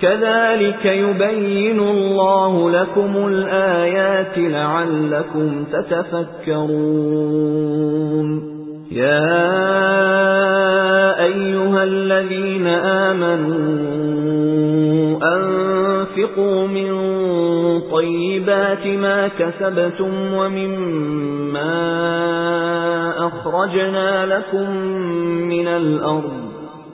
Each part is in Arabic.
كَذَلِكَ يُبَيِّنُ اللَّهُ لَكُمُ الْآيَاتِ لَعَلَّكُمْ تَتَفَكَّرُونَ. يَا أَيُّهَا الَّذِينَ آمَنُوا أَنفِقُوا مِن طَيِّبَاتِ مَا كَسَبْتُمْ وَمِمَّا أَخْرَجْنَا لَكُم مِّنَ الْأَرْضِ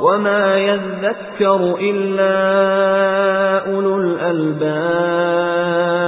وَمَا يَذَّكَّرُ إِلَّا أُولُو الْأَلْبَابِ